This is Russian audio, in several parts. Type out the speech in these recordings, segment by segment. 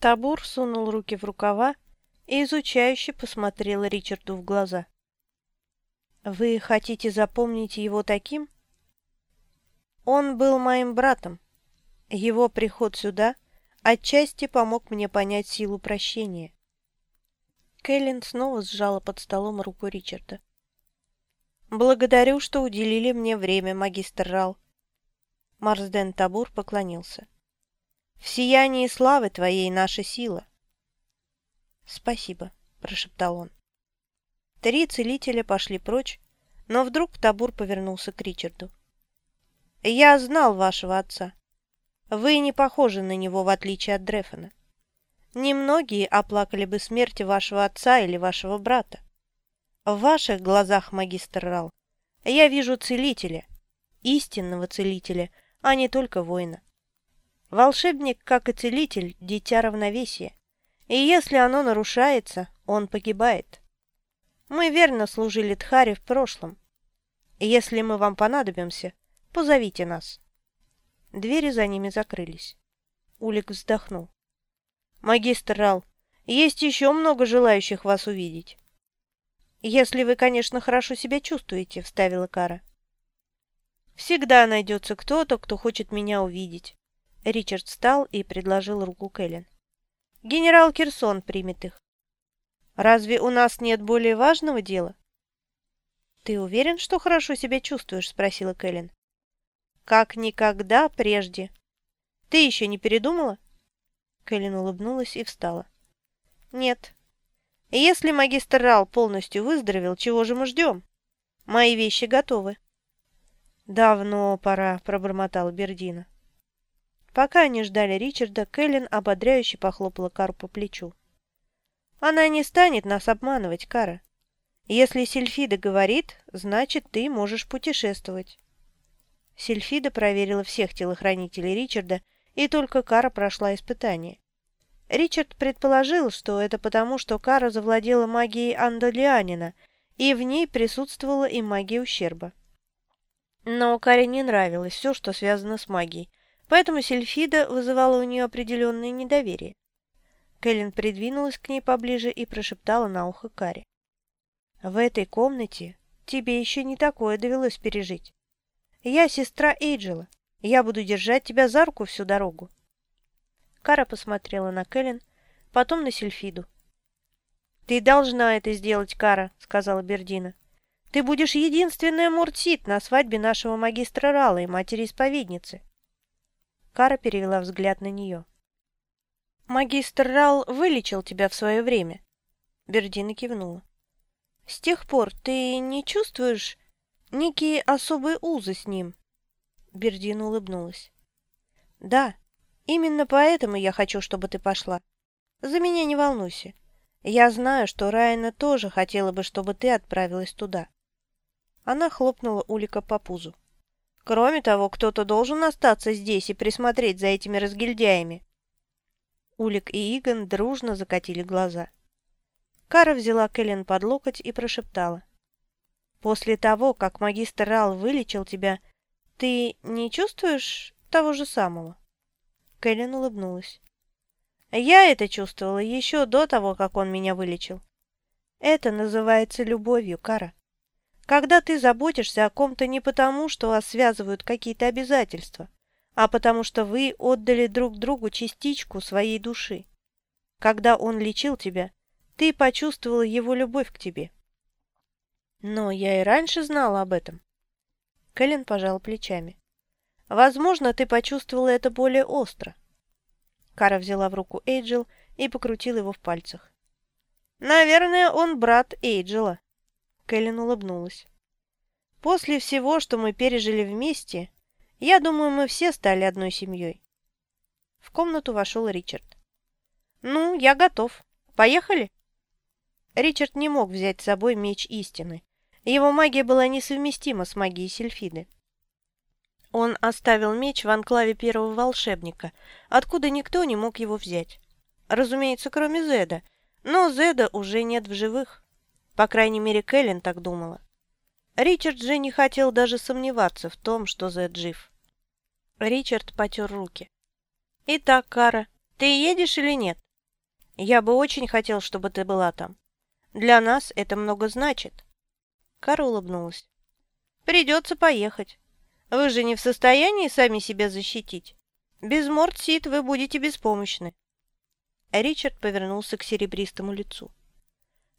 Табур сунул руки в рукава и изучающе посмотрел Ричарду в глаза. «Вы хотите запомнить его таким?» «Он был моим братом. Его приход сюда отчасти помог мне понять силу прощения». Кэлен снова сжала под столом руку Ричарда. «Благодарю, что уделили мне время, магистр Рал». Марсден Табур поклонился. «В сиянии славы твоей наша сила». «Спасибо», — прошептал он. Три целителя пошли прочь, но вдруг Табур повернулся к Ричарду. «Я знал вашего отца. Вы не похожи на него, в отличие от Дрефена. Немногие оплакали бы смерти вашего отца или вашего брата. В ваших глазах, магистр Рал, я вижу целителя, истинного целителя, а не только воина. Волшебник, как и целитель, дитя равновесия, и если оно нарушается, он погибает. Мы верно служили Тхаре в прошлом. Если мы вам понадобимся, позовите нас. Двери за ними закрылись. Улик вздохнул. «Магистр Рал, есть еще много желающих вас увидеть». «Если вы, конечно, хорошо себя чувствуете», — вставила Кара. «Всегда найдется кто-то, кто хочет меня увидеть». Ричард встал и предложил руку Кэлен. «Генерал Кирсон примет их». «Разве у нас нет более важного дела?» «Ты уверен, что хорошо себя чувствуешь?» — спросила Кэлен. «Как никогда прежде. Ты еще не передумала?» Кэлен улыбнулась и встала. «Нет, если магистр Рал полностью выздоровел, чего же мы ждем? Мои вещи готовы. Давно пора, пробормотал Бердина. Пока они ждали Ричарда, Кэлен ободряюще похлопала Кару по плечу. Она не станет нас обманывать, Кара. Если Сильфида говорит, значит, ты можешь путешествовать. Сильфида проверила всех телохранителей Ричарда, и только Кара прошла испытание. Ричард предположил, что это потому, что Кара завладела магией Андалианина, и в ней присутствовала и магия ущерба. Но Каре не нравилось все, что связано с магией, поэтому Сильфида вызывала у нее определенное недоверие. Кэлен придвинулась к ней поближе и прошептала на ухо Каре. «В этой комнате тебе еще не такое довелось пережить. Я сестра Эйджела, я буду держать тебя за руку всю дорогу. Кара посмотрела на Кэлен, потом на Сильфиду. «Ты должна это сделать, Кара», — сказала Бердина. «Ты будешь единственная Муртсит на свадьбе нашего магистра Рала и матери-исповедницы». Кара перевела взгляд на нее. «Магистр Рал вылечил тебя в свое время». Бердина кивнула. «С тех пор ты не чувствуешь некие особые узы с ним?» Бердина улыбнулась. «Да, Именно поэтому я хочу, чтобы ты пошла. За меня не волнуйся. Я знаю, что Райана тоже хотела бы, чтобы ты отправилась туда. Она хлопнула Улика по пузу. Кроме того, кто-то должен остаться здесь и присмотреть за этими разгильдяями. Улик и Игон дружно закатили глаза. Кара взяла Кэлен под локоть и прошептала. «После того, как магистр Рал вылечил тебя, ты не чувствуешь того же самого?» Кэлен улыбнулась. «Я это чувствовала еще до того, как он меня вылечил. Это называется любовью, Кара. Когда ты заботишься о ком-то не потому, что вас связывают какие-то обязательства, а потому что вы отдали друг другу частичку своей души. Когда он лечил тебя, ты почувствовала его любовь к тебе. Но я и раньше знала об этом. Кэлен пожал плечами. Возможно, ты почувствовала это более остро. Кара взяла в руку Эйджел и покрутила его в пальцах. «Наверное, он брат Эйджела». Кэлен улыбнулась. «После всего, что мы пережили вместе, я думаю, мы все стали одной семьей». В комнату вошел Ричард. «Ну, я готов. Поехали?» Ричард не мог взять с собой меч истины. Его магия была несовместима с магией Сильфиды. Он оставил меч в анклаве первого волшебника, откуда никто не мог его взять. Разумеется, кроме Зеда, но Зеда уже нет в живых. По крайней мере, Кэлен так думала. Ричард же не хотел даже сомневаться в том, что Зед жив. Ричард потер руки. «Итак, Кара, ты едешь или нет?» Я бы очень хотел, чтобы ты была там. Для нас это много значит». Кара улыбнулась. «Придется поехать. Вы же не в состоянии сами себя защитить. Без Мортсит вы будете беспомощны». Ричард повернулся к серебристому лицу.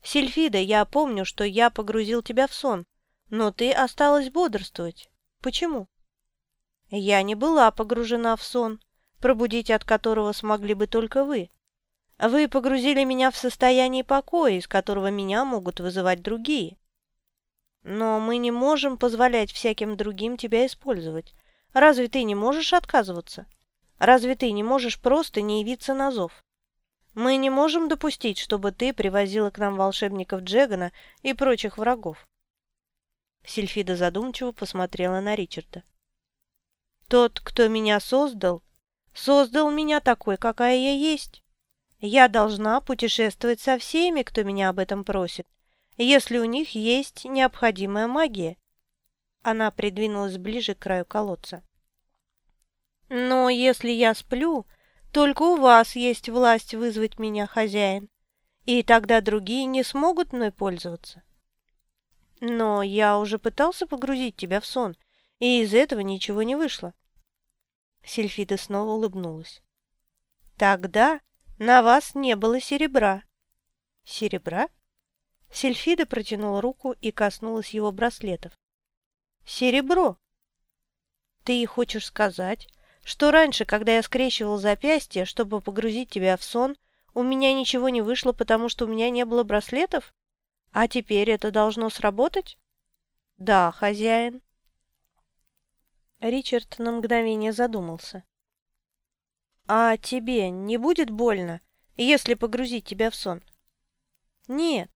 «Сильфида, я помню, что я погрузил тебя в сон, но ты осталась бодрствовать. Почему?» «Я не была погружена в сон, пробудить от которого смогли бы только вы. Вы погрузили меня в состояние покоя, из которого меня могут вызывать другие. Но мы не можем позволять всяким другим тебя использовать. Разве ты не можешь отказываться? Разве ты не можешь просто не явиться на зов? Мы не можем допустить, чтобы ты привозила к нам волшебников Джегана и прочих врагов. Сильфида задумчиво посмотрела на Ричарда. Тот, кто меня создал, создал меня такой, какая я есть. Я должна путешествовать со всеми, кто меня об этом просит, если у них есть необходимая магия. Она придвинулась ближе к краю колодца. Но если я сплю, только у вас есть власть вызвать меня, хозяин, и тогда другие не смогут мной пользоваться. Но я уже пытался погрузить тебя в сон, и из этого ничего не вышло. Сильфида снова улыбнулась. Тогда на вас не было серебра. Серебра? Сильфида протянула руку и коснулась его браслетов. Серебро. Ты хочешь сказать, что раньше, когда я скрещивал запястье, чтобы погрузить тебя в сон, у меня ничего не вышло, потому что у меня не было браслетов? А теперь это должно сработать? Да, хозяин. Ричард на мгновение задумался. А тебе не будет больно, если погрузить тебя в сон? Нет,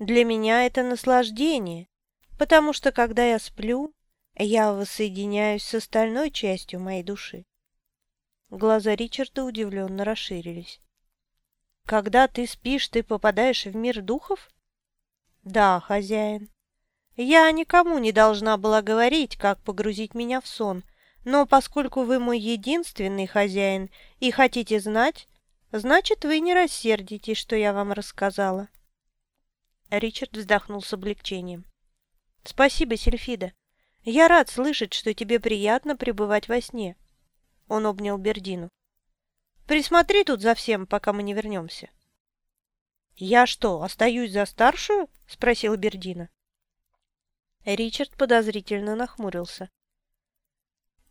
для меня это наслаждение, потому что когда я сплю, я воссоединяюсь с остальной частью моей души. Глаза Ричарда удивленно расширились. «Когда ты спишь, ты попадаешь в мир духов?» «Да, хозяин. Я никому не должна была говорить, как погрузить меня в сон, но поскольку вы мой единственный хозяин и хотите знать, значит, вы не рассердитесь, что я вам рассказала». Ричард вздохнул с облегчением. «Спасибо, Сельфида. Я рад слышать, что тебе приятно пребывать во сне. Он обнял Бердину. Присмотри тут за всем, пока мы не вернемся. Я что, остаюсь за старшую? Спросила Бердина. Ричард подозрительно нахмурился.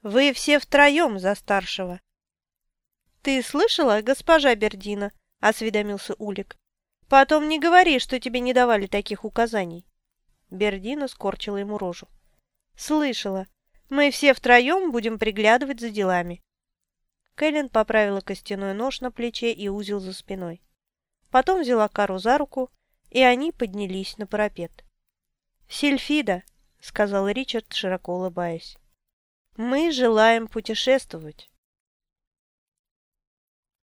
Вы все втроем за старшего. Ты слышала, госпожа Бердина? Осведомился Улик. Потом не говори, что тебе не давали таких указаний. Бердина скорчила ему рожу. «Слышала. Мы все втроем будем приглядывать за делами». Кэлен поправила костяной нож на плече и узел за спиной. Потом взяла Кару за руку, и они поднялись на парапет. «Сильфида», — сказал Ричард, широко улыбаясь, — «мы желаем путешествовать».